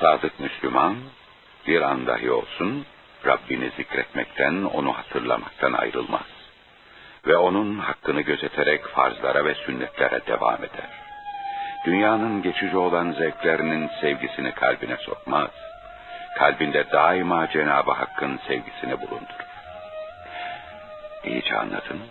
sadık Müslüman bir an dahi olsun Rabbini zikretmekten, onu hatırlamaktan ayrılmaz. Ve onun hakkını gözeterek farzlara ve sünnetlere devam eder. Dünyanın geçici olan zevklerinin sevgisini kalbine sokmaz. Kalbinde daima Cenab-ı Hakk'ın sevgisini bulundurur. İyice anladın mı?